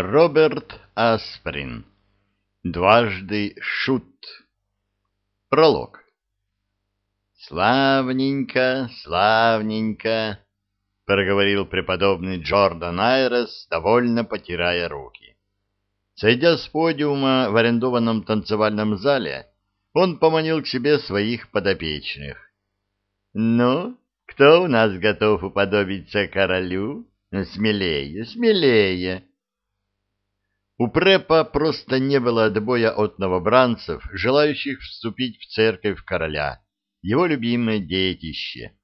Роберт Асприн. Дважды шут. Пролог. «Славненько, славненько», — проговорил преподобный Джордан Айрес, довольно потирая руки. Сойдя с подиума в арендованном танцевальном зале, он поманил к себе своих подопечных. «Ну, кто у нас готов уподобиться королю? Смелее, смелее!» У Препа просто не было отбоя от новобранцев, желающих вступить в церковь короля, его любимое детище.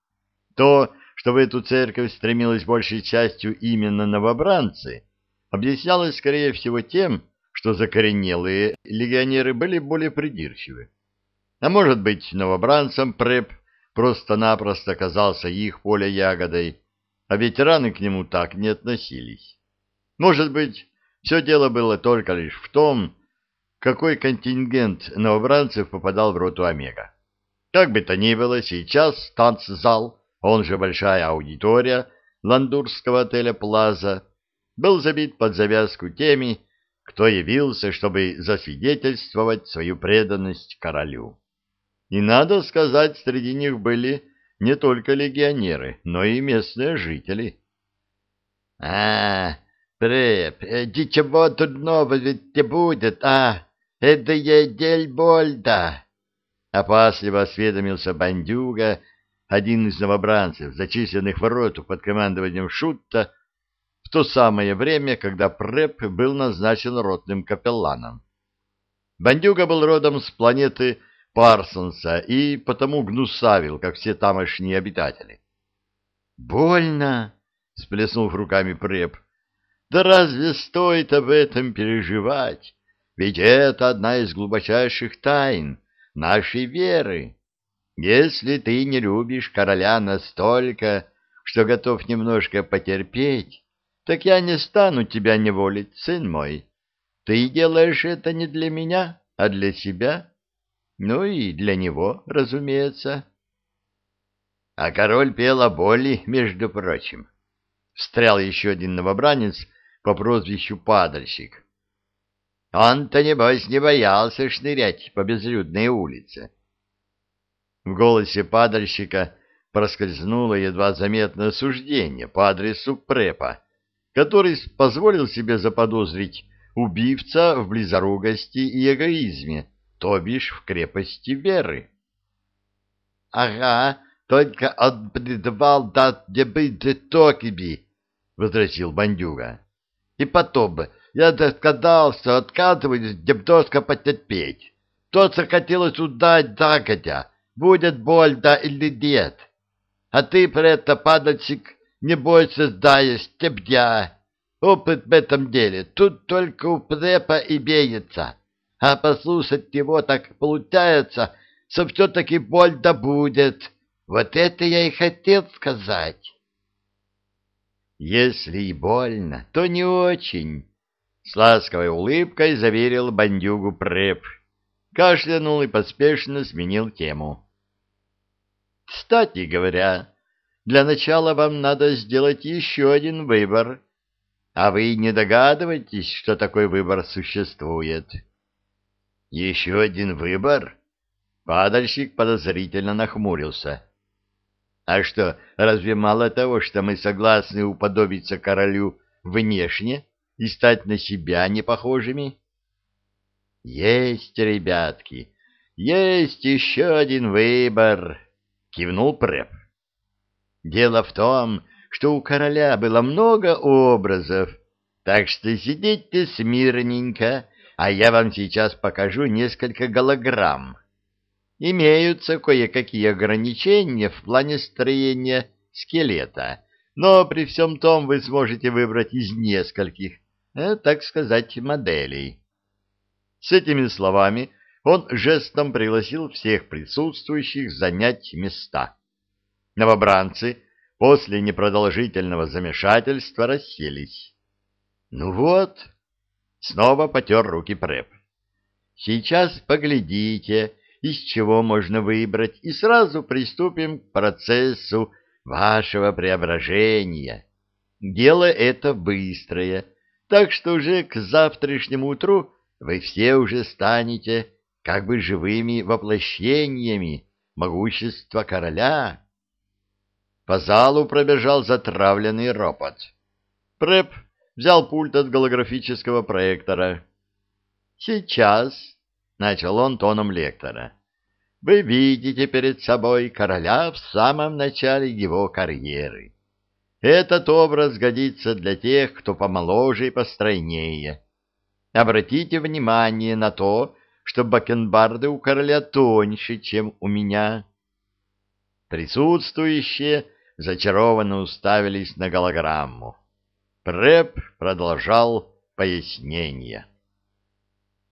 То, что в эту церковь стремилась большей частью именно новобранцы, объяснялось, скорее всего, тем, что закоренелые легионеры были более придирчивы. А может быть, новобранцам Преп просто-напросто казался их поле ягодой, а ветераны к нему так не относились. Может быть, все дело было только лишь в том, какой контингент новобранцев попадал в роту Омега. Как бы то ни было, сейчас танцзал, он же большая аудитория ландурского отеля «Плаза», был забит под завязку теми, кто явился, чтобы засвидетельствовать свою преданность королю. И, надо сказать, среди них были не только легионеры, но и местные жители. — А, Преп, ничего трудного ведь не будет, а? Это едель больда. Опасливо осведомился бандюга, один из новобранцев, зачисленных в роту под командованием Шутта, в то самое время, когда Преп был назначен ротным капелланом. Бандюга был родом с планеты Парсонса и потому гнусавил, как все тамошние обитатели. «Больно!» — сплеснув руками Преп. Да разве стоит об этом переживать? Ведь это одна из глубочайших тайн нашей веры. Если ты не любишь короля настолько, что готов немножко потерпеть, так я не стану тебя неволить, сын мой. Ты делаешь это не для меня, а для себя. Ну и для него, разумеется. А король пел о боли, между прочим. Встрял еще один новобранец, по прозвищу Падальщик. Он-то, небось, не боялся шнырять по безлюдной улице. В голосе падальщика проскользнуло едва заметное суждение по адресу Препа, который позволил себе заподозрить убивца в близорукости и эгоизме, то бишь в крепости веры. — Ага, только он предвал дать где быть токиби, — возразил бандюга. И потом бы, я догадался, откатываюсь, дебдоска потерпеть. Тот захотелось удать загодя, будет боль да или нет. А ты про это, падальщик, не бойся, сдаешь, тебдя. Опыт в этом деле тут только у препа и беется. А послушать его так получается, что все-таки боль да будет. Вот это я и хотел сказать. Если и больно, то не очень. С ласковой улыбкой заверил бандюгу Преп. Кашлянул и поспешно сменил тему. Кстати говоря, для начала вам надо сделать еще один выбор. А вы не догадываетесь, что такой выбор существует? Еще один выбор? Падальщик подозрительно нахмурился. А что, разве мало того, что мы согласны уподобиться королю внешне и стать на себя непохожими? Есть, ребятки, есть еще один выбор, кивнул Преп. Дело в том, что у короля было много образов, так что сидите смирненько, а я вам сейчас покажу несколько голограмм имеются кое-какие ограничения в плане строения скелета, но при всем том вы сможете выбрать из нескольких, э, так сказать, моделей. С этими словами он жестом пригласил всех присутствующих занять места. Новобранцы после непродолжительного замешательства расселись. «Ну вот», — снова потер руки Преп, — «сейчас поглядите» из чего можно выбрать, и сразу приступим к процессу вашего преображения. Дело это быстрое, Так что уже к завтрашнему утру вы все уже станете как бы живыми воплощениями могущества короля. По залу пробежал затравленный ропот. Преп взял пульт от голографического проектора. «Сейчас», — начал он тоном лектора, — «вы видите перед собой короля в самом начале его карьеры. Этот образ годится для тех, кто помоложе и постройнее. Обратите внимание на то, что бакенбарды у короля тоньше, чем у меня». Присутствующие зачарованно уставились на голограмму. Преп продолжал пояснение.